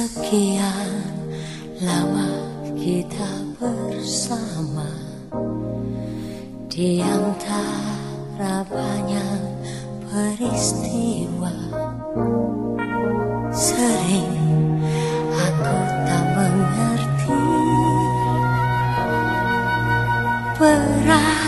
Sekian lama kita bersama. Di antara banyak peristiwa Sering aku tak mengerti. Perasaanku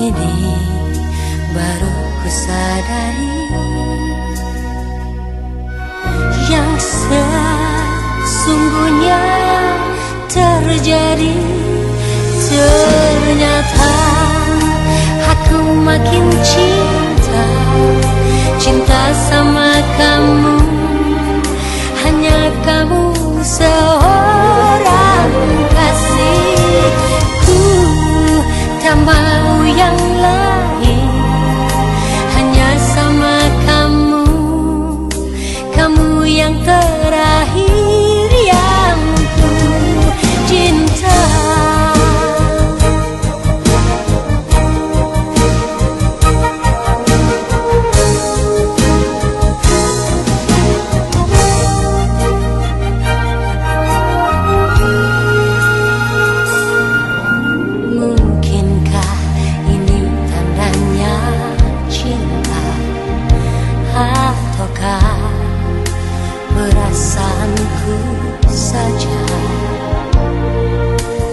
Kini baru ku sadari. Yang sesungguhnya terjadi Ternyata aku makin cinta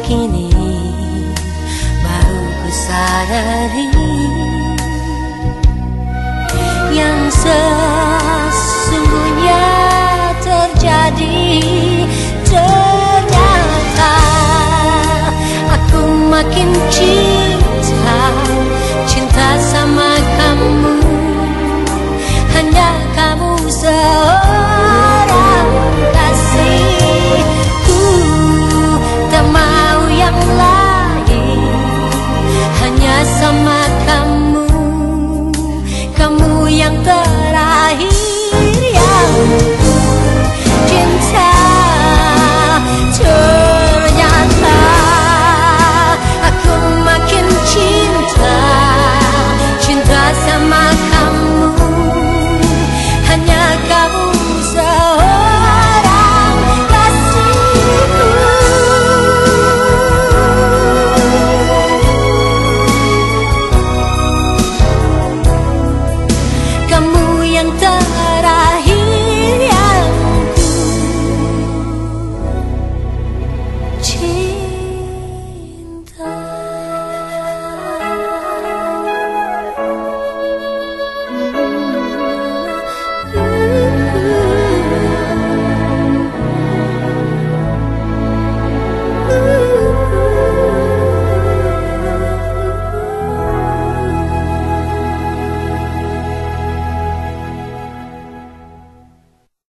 Kini baru ku sadari Yang sesungguhnya terjadi. Ternyata aku makin cinta